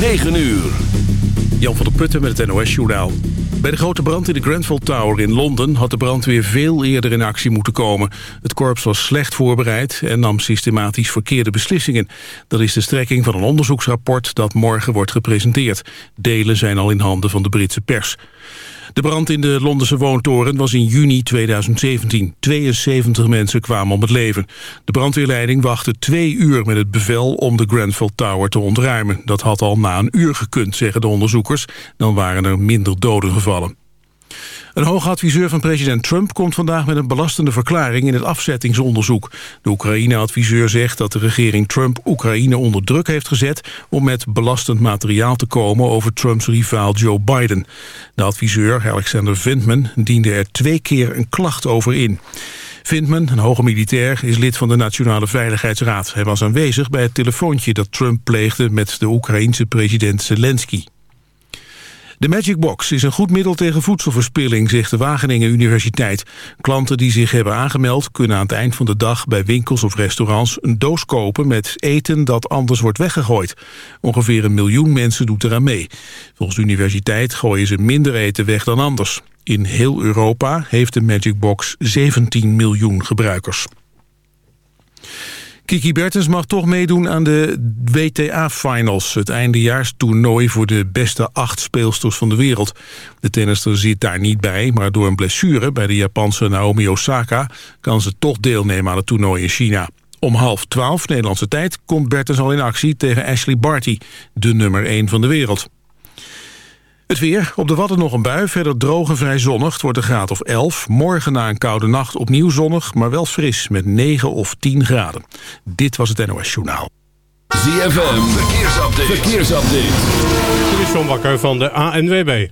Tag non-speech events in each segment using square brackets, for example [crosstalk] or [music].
9 uur. Jan van der Putten met het NOS-journaal. Bij de grote brand in de Grenfell Tower in Londen... had de brandweer veel eerder in actie moeten komen. Het korps was slecht voorbereid en nam systematisch verkeerde beslissingen. Dat is de strekking van een onderzoeksrapport dat morgen wordt gepresenteerd. Delen zijn al in handen van de Britse pers. De brand in de Londense woontoren was in juni 2017. 72 mensen kwamen om het leven. De brandweerleiding wachtte twee uur met het bevel om de Grenfell Tower te ontruimen. Dat had al na een uur gekund, zeggen de onderzoekers. Dan waren er minder doden gevallen. Een hoogadviseur van president Trump komt vandaag met een belastende verklaring in het afzettingsonderzoek. De Oekraïne-adviseur zegt dat de regering Trump Oekraïne onder druk heeft gezet om met belastend materiaal te komen over Trumps rivaal Joe Biden. De adviseur Alexander Vindman diende er twee keer een klacht over in. Vindman, een hoge militair, is lid van de Nationale Veiligheidsraad. Hij was aanwezig bij het telefoontje dat Trump pleegde met de Oekraïense president Zelensky. De Magic Box is een goed middel tegen voedselverspilling, zegt de Wageningen Universiteit. Klanten die zich hebben aangemeld kunnen aan het eind van de dag bij winkels of restaurants een doos kopen met eten dat anders wordt weggegooid. Ongeveer een miljoen mensen doet eraan mee. Volgens de universiteit gooien ze minder eten weg dan anders. In heel Europa heeft de Magic Box 17 miljoen gebruikers. Kiki Bertens mag toch meedoen aan de WTA-finals... het eindejaarstoernooi voor de beste acht speelsters van de wereld. De tennister zit daar niet bij, maar door een blessure... bij de Japanse Naomi Osaka kan ze toch deelnemen aan het toernooi in China. Om half twaalf Nederlandse tijd komt Bertens al in actie tegen Ashley Barty... de nummer 1 van de wereld. Het weer. Op de Wadden nog een bui. Verder droog en vrij zonnig. Het wordt een graad of 11. Morgen na een koude nacht opnieuw zonnig, maar wel fris met 9 of 10 graden. Dit was het NOS Journaal. ZFM. Verkeersupdate. Verkeersupdate. Dit is John Bakker van de ANWB.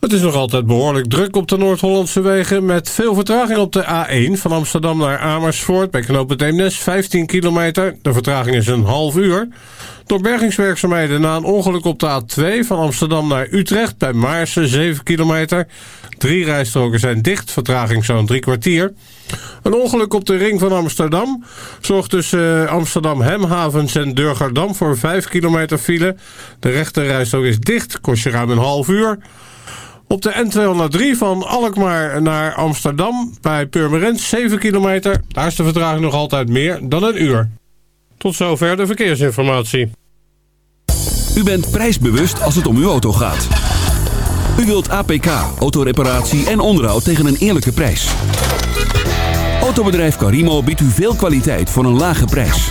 Het is nog altijd behoorlijk druk op de Noord-Hollandse wegen... met veel vertraging op de A1 van Amsterdam naar Amersfoort... bij knooppunt Eemnes, 15 kilometer. De vertraging is een half uur. Door bergingswerkzaamheden na een ongeluk op de A2 van Amsterdam naar Utrecht... bij Maarsen, 7 kilometer. Drie rijstroken zijn dicht, vertraging zo'n drie kwartier. Een ongeluk op de ring van Amsterdam... zorgt tussen uh, Amsterdam Hemhavens en Durgerdam voor 5 kilometer file. De rechte rijstrook is dicht, kost je ruim een half uur... Op de N203 van Alkmaar naar Amsterdam bij Purmerend 7 kilometer. Daar is de vertraging nog altijd meer dan een uur. Tot zover de verkeersinformatie. U bent prijsbewust als het om uw auto gaat. U wilt APK, autoreparatie en onderhoud tegen een eerlijke prijs. Autobedrijf Carimo biedt u veel kwaliteit voor een lage prijs.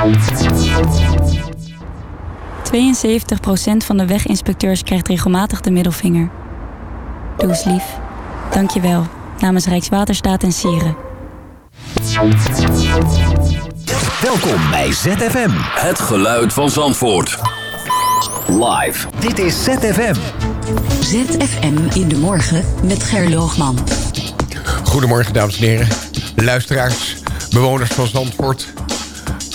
72% van de weginspecteurs krijgt regelmatig de middelvinger. Doe eens lief. Dank je wel. Namens Rijkswaterstaat en Sieren. Welkom bij ZFM. Het geluid van Zandvoort. Live. Dit is ZFM. ZFM in de morgen met Gerloogman. Goedemorgen dames en heren. Luisteraars, bewoners van Zandvoort...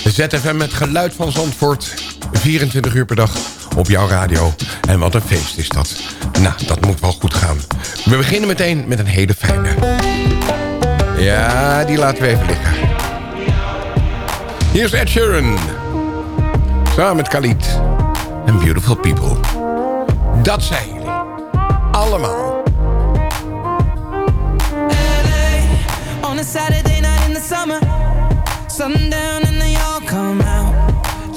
ZFM met geluid van Zandvoort. 24 uur per dag op jouw radio. En wat een feest is dat. Nou, dat moet wel goed gaan. We beginnen meteen met een hele fijne. Ja, die laten we even liggen. Hier is Ed Sheeran. Samen met Khalid. En Beautiful People. Dat zijn jullie. Allemaal. LA, on a Saturday night in the summer.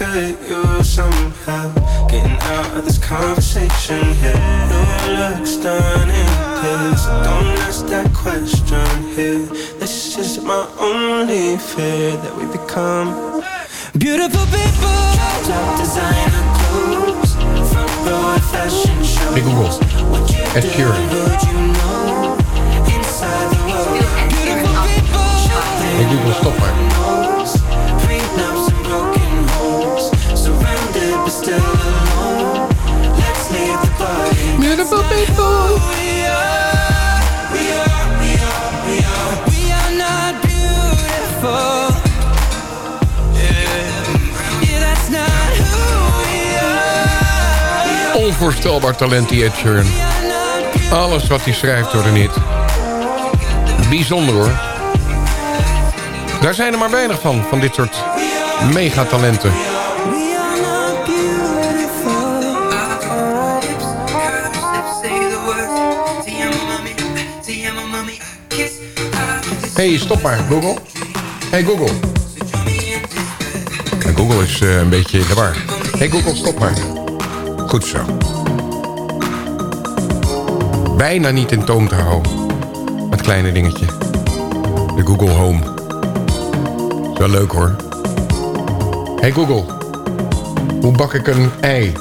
Could use some help getting out of this conversation here. Your looks don't ask that question here. This is my only fear that we become beautiful people. Top designer clothes, front row fashion shows. Hey Google, Ed Sheeran. Hey Google, stop maar. Onvoorstelbaar talent die Ed Sheeran. Alles wat hij schrijft door de niet. Bijzonder hoor. Daar zijn er maar weinig van, van dit soort megatalenten. hey, stop maar, Google. Hey Google. Google is eh, een beetje de war. Hey Google, stop maar. Goed zo. Bijna niet in toon te houden. Dat kleine dingetje. De Google Home. Wel leuk hoor. Hey Google. Hoe bak ik een ei?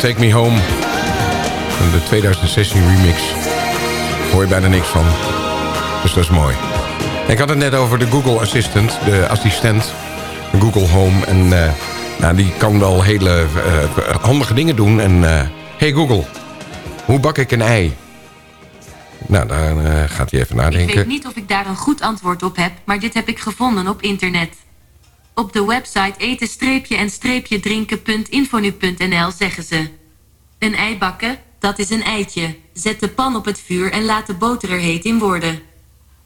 Take Me Home. De 2016 remix. Hoor je bijna niks van. Dus dat is mooi. Ik had het net over de Google Assistant, de assistent. Google Home. En uh, nou, die kan wel hele uh, handige dingen doen. En uh, hey Google, hoe bak ik een ei? Nou, daar gaat hij even nadenken. Ik weet niet of ik daar een goed antwoord op heb, maar dit heb ik gevonden op internet. Op de website eten-en-drinken.infonu.nl zeggen ze... Een ei bakken, dat is een eitje. Zet de pan op het vuur en laat de boter er heet in worden.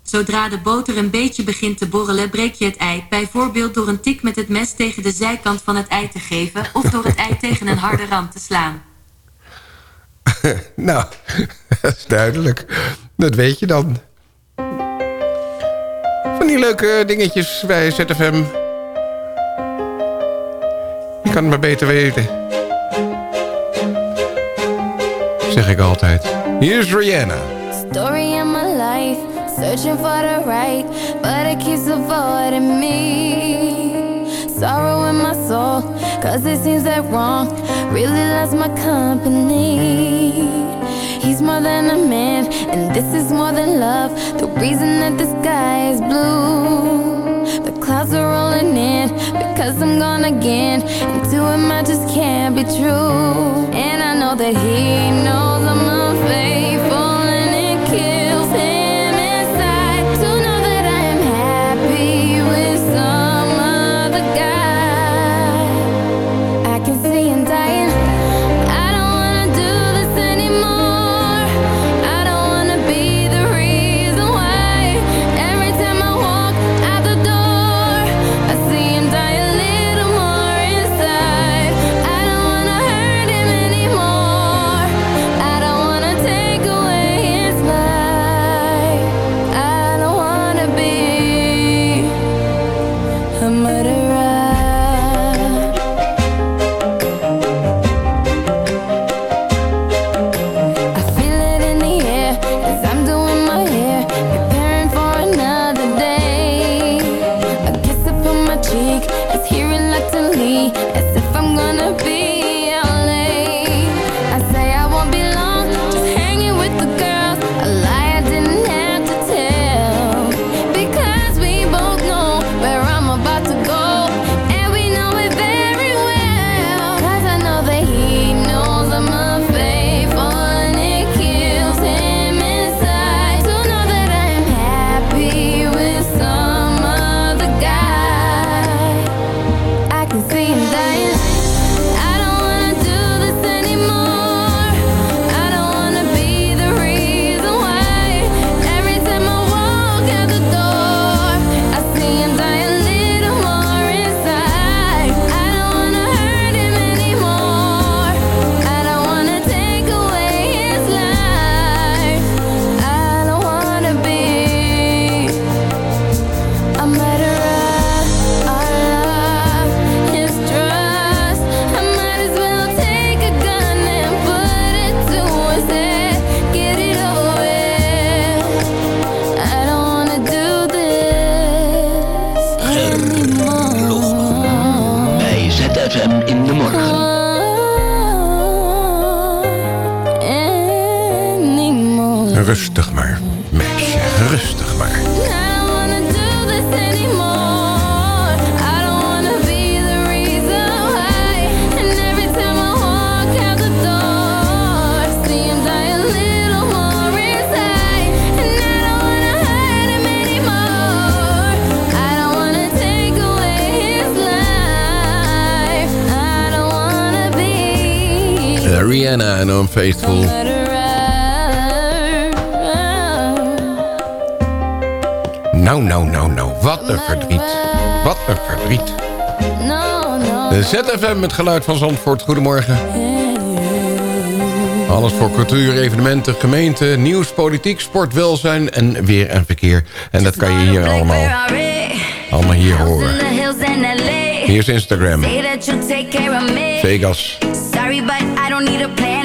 Zodra de boter een beetje begint te borrelen, breek je het ei. Bijvoorbeeld door een tik met het mes tegen de zijkant van het ei te geven... of door het ei tegen een harde rand te slaan. [laughs] nou, dat is duidelijk. Dat weet je dan. Van die leuke dingetjes bij ZFM. Je kan het maar beter weten. Zeg ik altijd. Hier is Rihanna. Story in my life. Searching for the right. But it keeps avoiding me. Sorrow in my soul. Cause it seems that wrong. Really loves my company. He's more than a man, and this is more than love. The reason that the sky is blue. The clouds are rolling in because I'm gone again. And to him, I just can't be true. And I know that he knows I'm unfaithful, Murderer. Nou, nou, nou, nou. Wat een verdriet. Wat een verdriet. De ZFM met geluid van Zandvoort. Goedemorgen. Alles voor cultuur, evenementen, gemeente, nieuws, politiek, sport, welzijn en weer en verkeer. En dat kan je hier allemaal, allemaal hier horen. Hier is Instagram. Vegas. Sorry, but I don't need a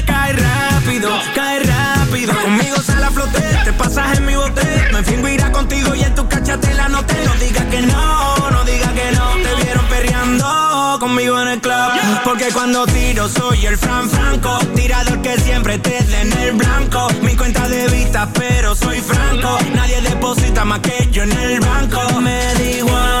cae rápido, cae rápido. Conmigo sale a flote, te pasas en mi bote. Me fingo irá contigo y en tu cachate la noté. No digas que no, no digas que no. Te vieron perreando conmigo en el club. Porque cuando tiro soy el Fran Franco. Tirador que siempre te da en el blanco. Mi cuenta de vista, pero soy franco. Nadie deposita más que yo en el banco. Me da.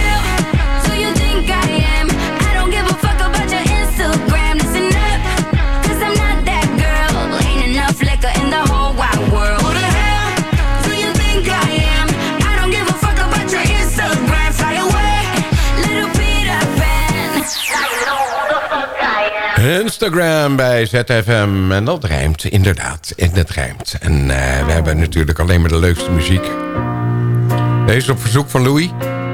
Instagram bij ZFM. En dat rijmt, inderdaad. En het rijmt. En eh, we hebben natuurlijk alleen maar de leukste muziek. Deze op verzoek van Louis.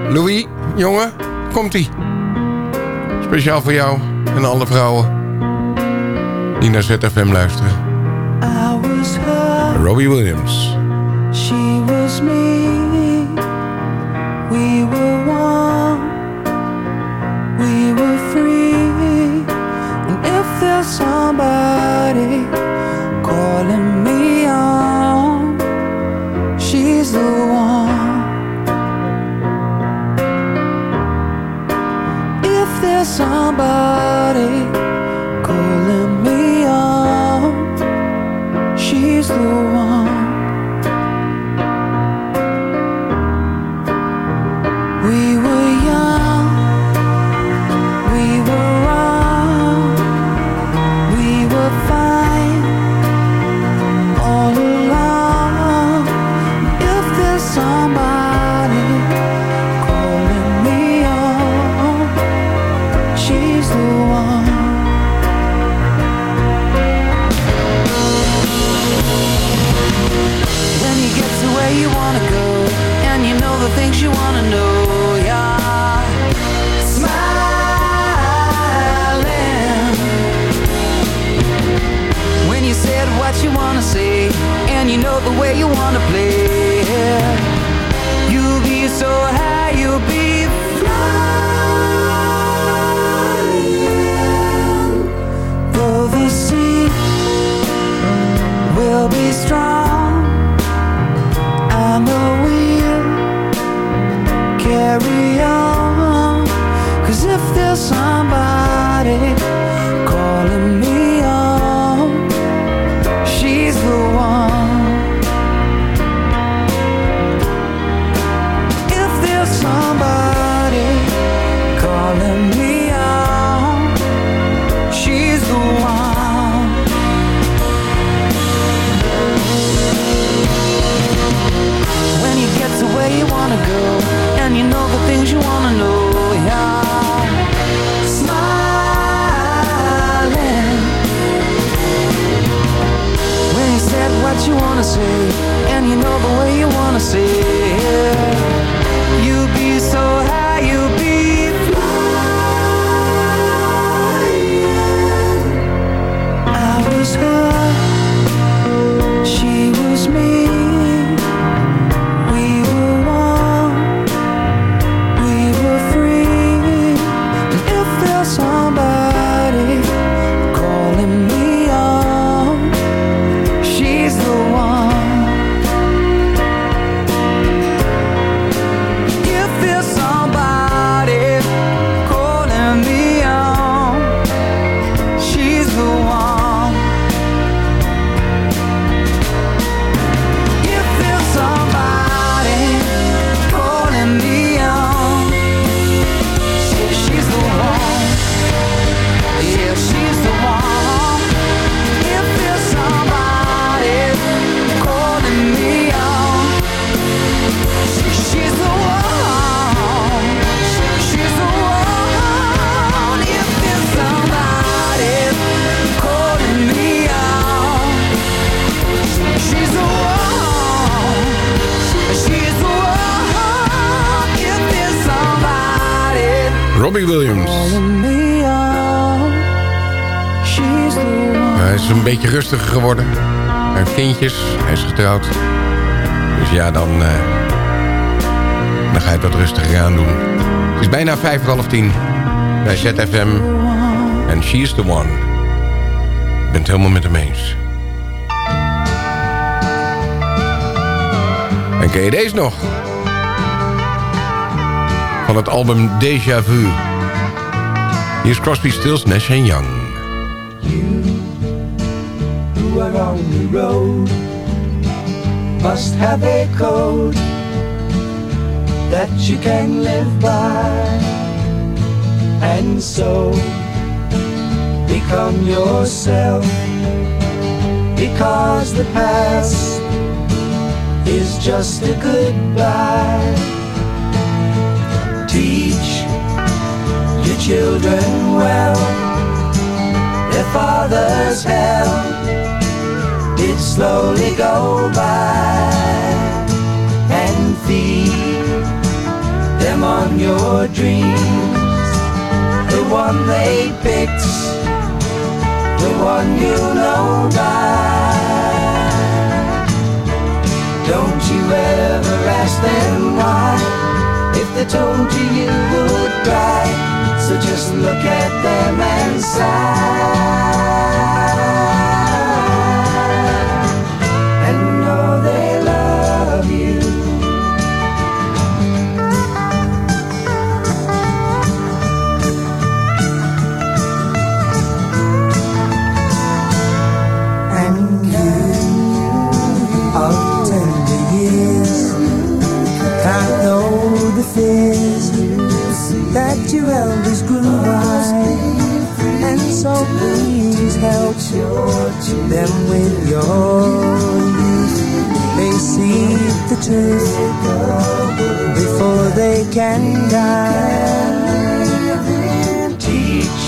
Louis, jongen, komt-ie. Speciaal voor jou en alle vrouwen die naar ZFM luisteren. Robbie Williams. Somebody carry on. Cause if there's somebody Robbie Williams. Hij is een beetje rustiger geworden. Hij heeft kindjes, hij is getrouwd. Dus ja, dan, uh, dan ga je het wat rustiger aan doen. Het is bijna vijf voor half tien bij ZFM. En she's the one. Ik ben het helemaal met hem eens. En ken je deze nog? Het album Deja Vu. Hier is Crosby, Stills, Nash Young. You, who are on the road, must have a code that you can live by. And so, become yourself, because the past is just a goodbye. Teach your children well, their father's hell did slowly go by, and feed them on your dreams, the one they picked, the one you know by. Don't you ever ask them why they told you you would cry. So just look at them and sigh can die Teach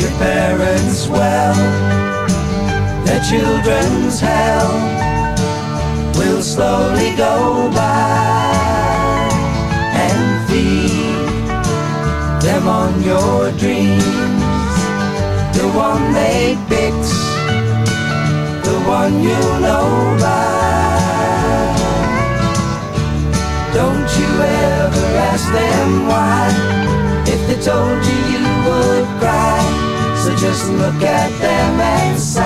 your parents well. Their children's hell will slowly go by and feed them on your dreams. The one they picked the one you know by you ever ask them why? If they told you you would cry so just look at them and sigh.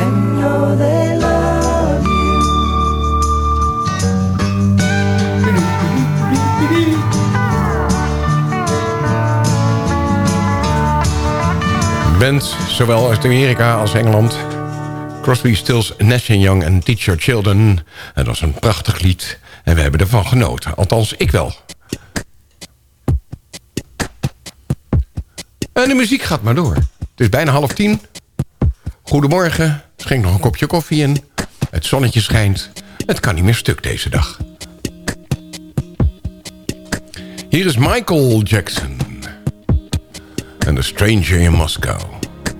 And know they love Band, zowel uit Amerika als Engeland. Crosby, Stills, Nash Young en Teach Your Children. Het was een prachtig lied en we hebben ervan genoten. Althans, ik wel. En de muziek gaat maar door. Het is bijna half tien. Goedemorgen. Schenk nog een kopje koffie in. Het zonnetje schijnt. Het kan niet meer stuk deze dag. Hier is Michael Jackson. En The Stranger in Moscow.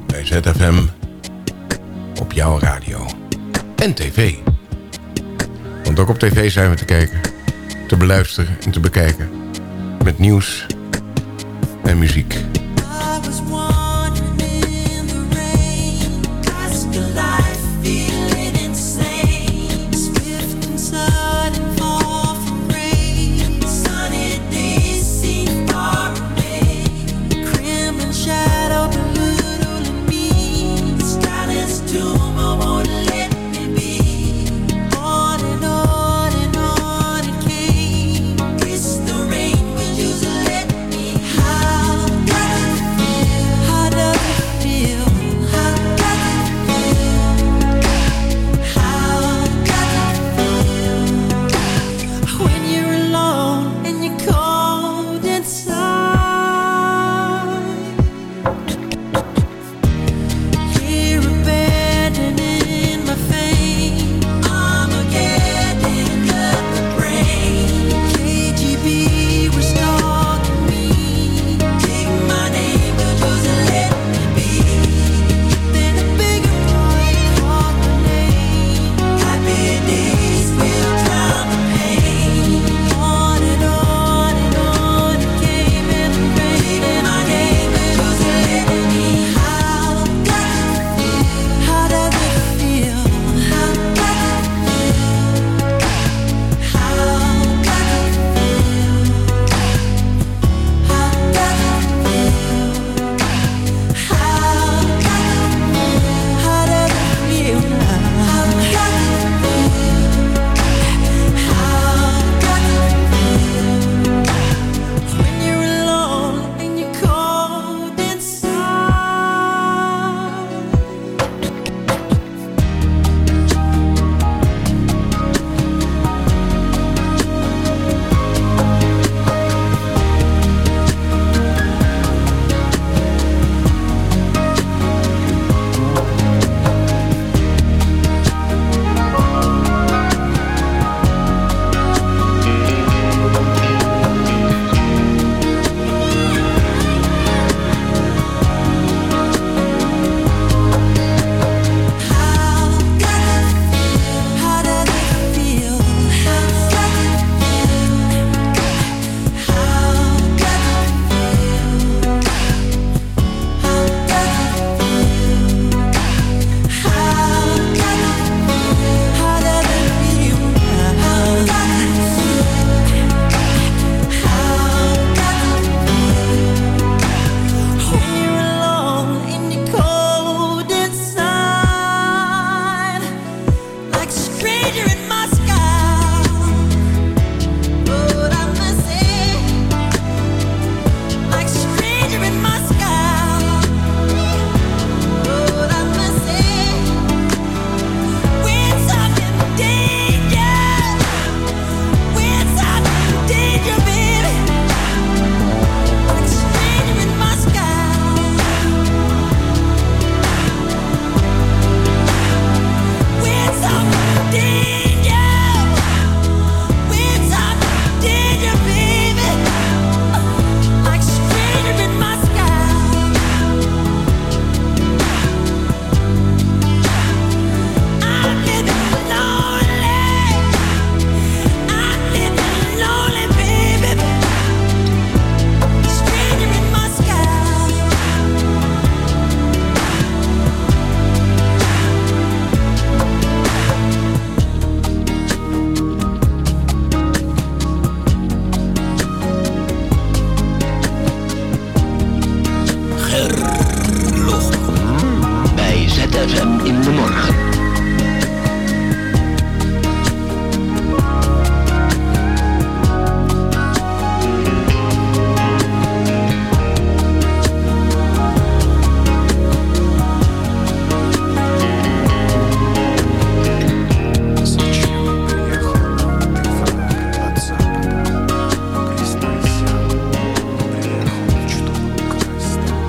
Bij ZFM. Op jouw radio. En tv. Want ook op tv zijn we te kijken. Te beluisteren en te bekijken. Met nieuws en muziek.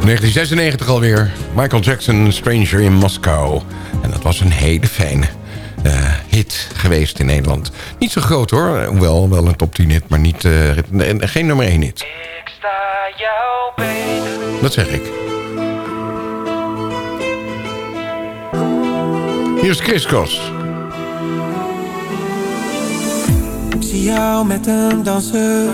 1996 alweer. Michael Jackson, Stranger in Moscow. En dat was een hele fijne uh, hit geweest in Nederland. Niet zo groot hoor, hoewel wel een top 10 hit, maar niet, uh, geen nummer 1 hit. Ik sta jou beter. Dat zeg ik. Hier is Chris Cross. Ik zie jou met een danser,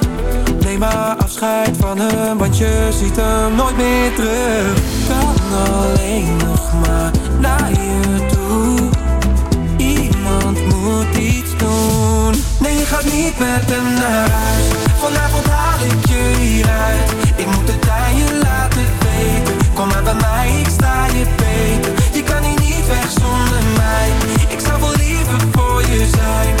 Neem maar afscheid van hem, want je ziet hem nooit meer terug. Kan alleen nog maar naar je toe. Iemand moet iets doen. Nee, je gaat niet met hem naar huis. Vanavond haal ik je hieruit. Ik moet het aan laten weten. Kom maar bij mij, ik sta je beter. Je kan hier niet weg zonder mij. Ik zou wel liever voor je zijn.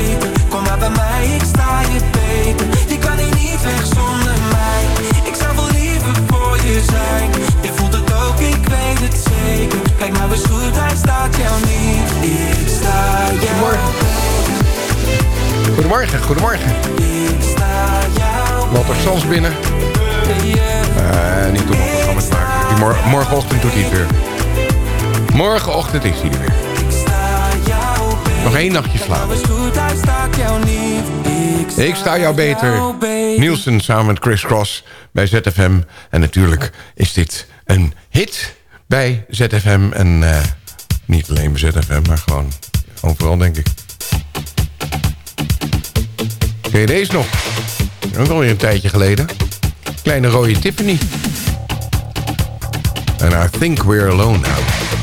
weten. Kom maar bij mij, ik sta je beter. Je kan hier niet weg zonder mij. Ik zou wel liever voor je zijn. Je voelt het ook, ik weet het zeker. Kijk nou eens goed, hij staat jou niet. Ik sta jou Goedemorgen, goedemorgen. Ik sta jou Walter Sans binnen. Uh, niet te maken. Die mor morgenochtend doet hij het weer. Morgenochtend is hij er weer. Nog één nachtje slapen. Ik sta jou beter. Nielsen samen met Chris Cross bij ZFM. En natuurlijk is dit een hit bij ZFM. En uh, niet alleen bij ZFM, maar gewoon overal denk ik. Ken je deze nog? Ook alweer een tijdje geleden. Kleine rode Tiffany. And I think we're alone now.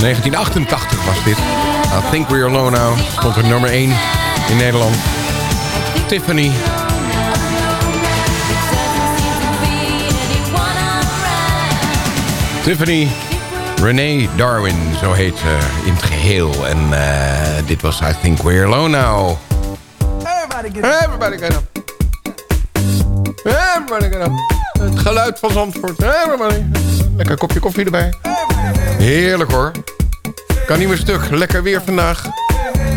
1988 was dit. I Think We're Alone Now stond er nummer 1 in Nederland. Tiffany. Tiffany Renee Darwin, zo heet ze in het geheel. En eh, dit was I Think We're Alone Now. Everybody get up. Everybody get up. Het geluid van Zandvoort. Everybody. Lekker kopje koffie erbij. Heerlijk hoor. Kan niet meer stuk. Lekker weer vandaag.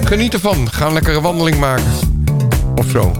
Geniet ervan. Ga een lekkere wandeling maken. Of zo.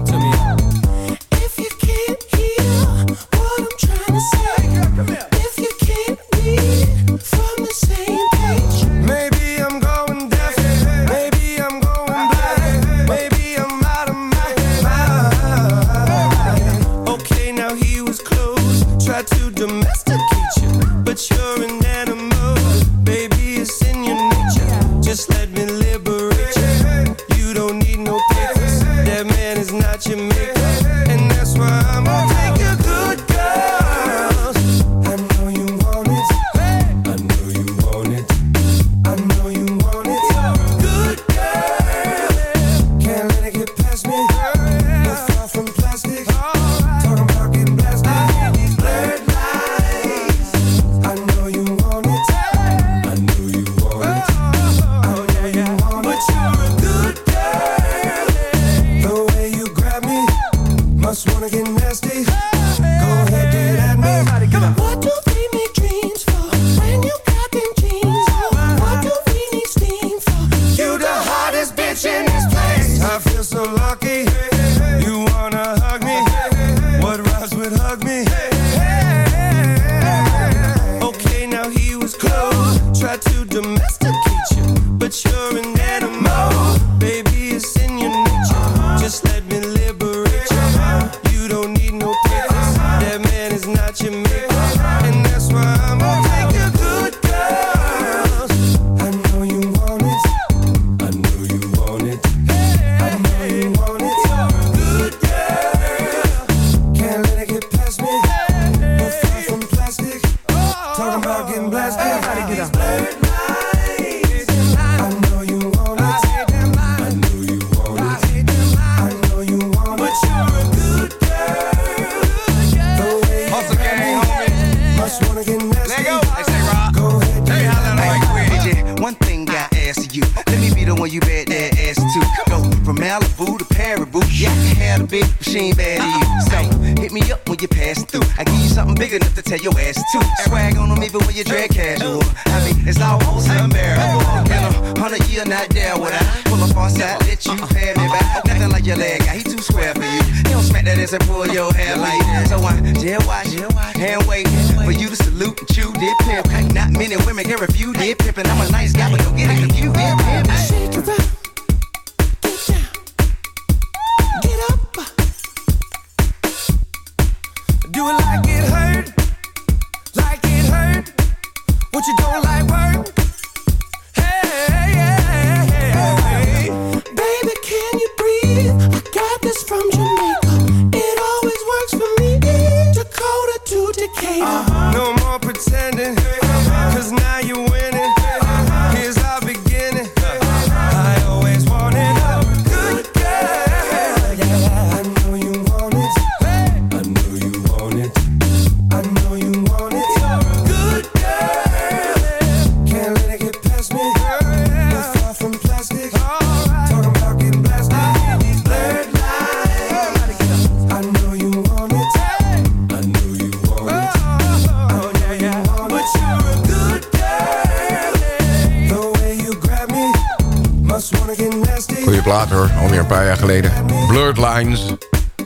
paar jaar geleden. Blurred Lines.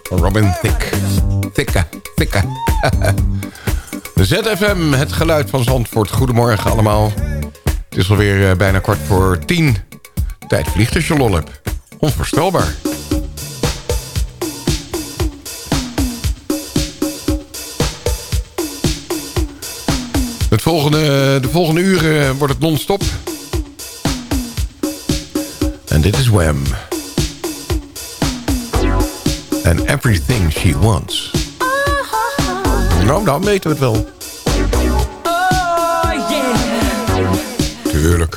Robin Thick. Thikke, thikke. [laughs] ZFM, het geluid van Zandvoort. Goedemorgen allemaal. Het is alweer eh, bijna kwart voor tien. Tijd vliegt als je lol. Onvoorstelbaar. Volgende, de volgende uren eh, wordt het non-stop. En dit is WEM. And everything she wants. Nou, dan weten we het wel. Tuurlijk.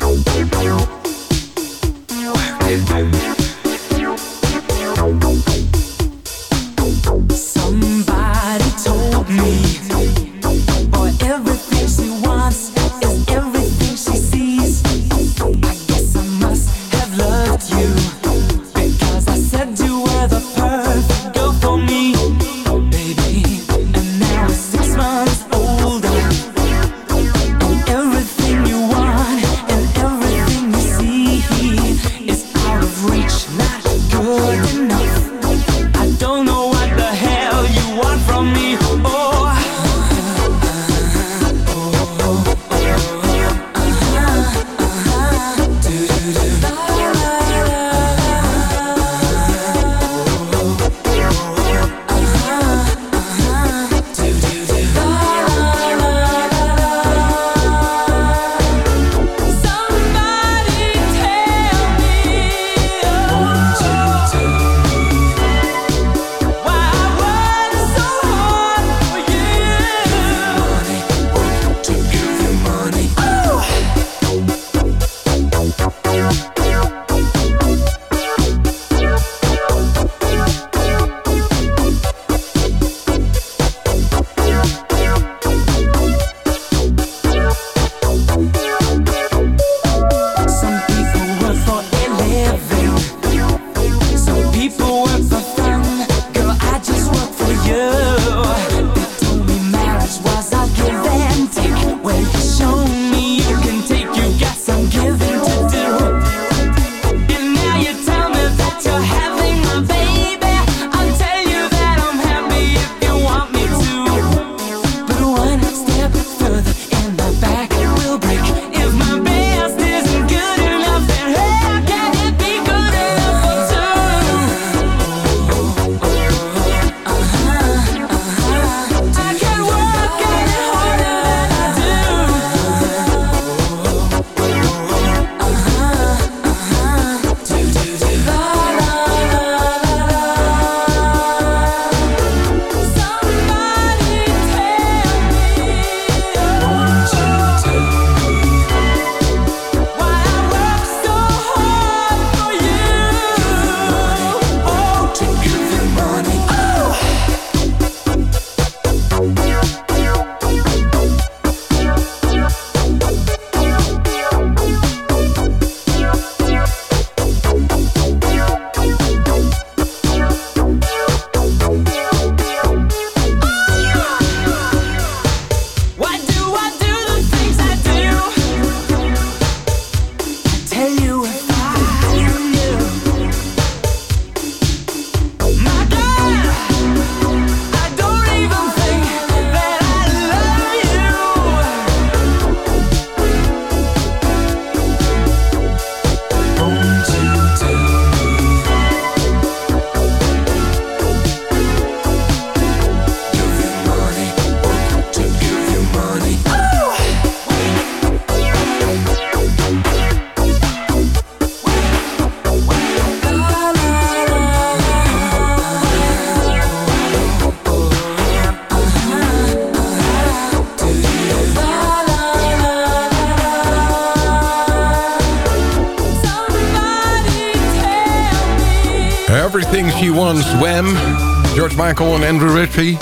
Michael en Andrew Ridgely.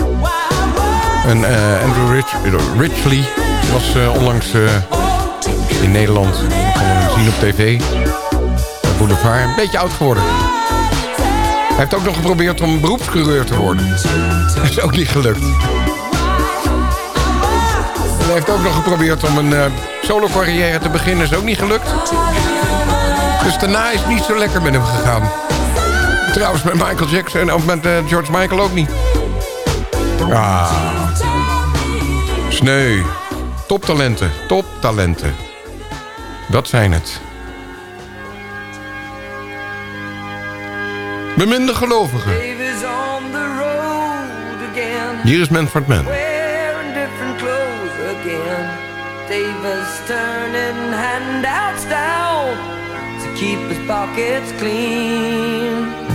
En eh, Andrew Rich, Ridgely was eh, onlangs eh, in Nederland. Kon hem zien op tv. Boulevard. Een beetje oud geworden. Hij heeft ook nog geprobeerd om beroepscoureur te worden. [laughs] Dat is ook niet gelukt. Hij heeft ook nog geprobeerd om een eh, solo carrière te beginnen. is ook niet gelukt. Dus daarna is het niet zo lekker met hem gegaan. Trouwens met Michael Jackson of met eh, George Michael ook niet. Ah. Sneu. Toptalenten. Toptalenten. Dat zijn het. Beminde gelovigen. Hier is Manfred again. Davis turning handouts down to keep his pockets clean.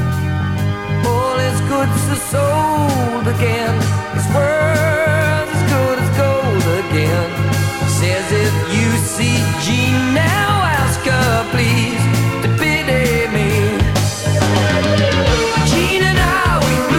Goods are sold again. His world's as good as gold again. Says if you see Jean now, ask her please to pity me. Jean and I, we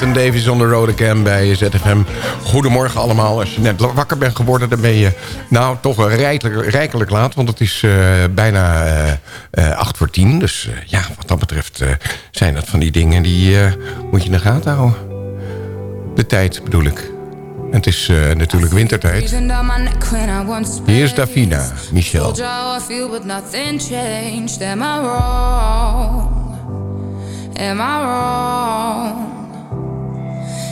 En Davies on the Road again bij ZFM. Goedemorgen allemaal. Als je net wakker bent geworden, dan ben je nou toch rijkelijk, rijkelijk laat. Want het is eh, bijna eh, acht voor tien. Dus ja, wat dat betreft zijn dat van die dingen die moet je in de gaten houden. De tijd bedoel ik. Het is natuurlijk wintertijd. Hier is Davina, Michel. Am I wrong?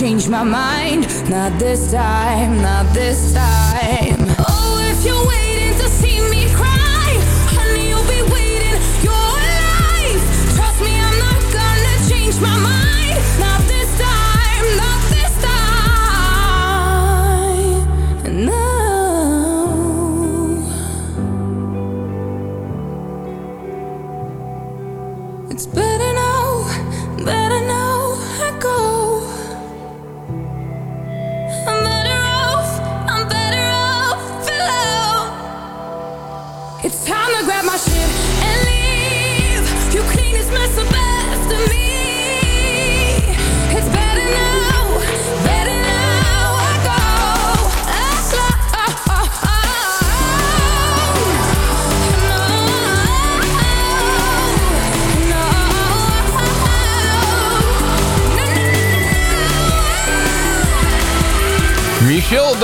change my mind, not this time, not this time.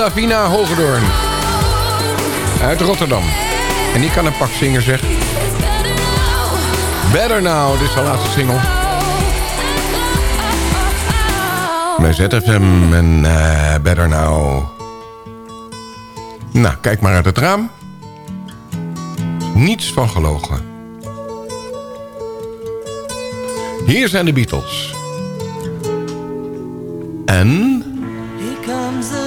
Davina Hogedoorn. Uit Rotterdam. En die kan een pak zingen, zeg. Better Now, dit is de laatste single. Bij ZFM en eh, Better Now. Nou, kijk maar uit het raam. Niets van gelogen. Hier zijn de Beatles. En... Here comes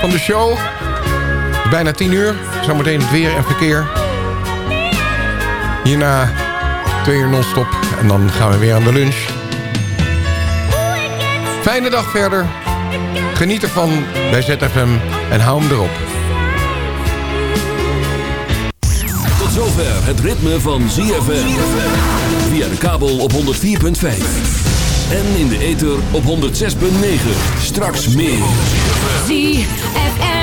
Van de show. Bijna 10 uur. Zometeen het weer en verkeer. Hierna twee uur non-stop. En dan gaan we weer aan de lunch. Fijne dag verder. Geniet ervan bij ZFM en hou hem erop. zover het ritme van ZFM. Via de kabel op 104.5. En in de ether op 106.9. Straks meer.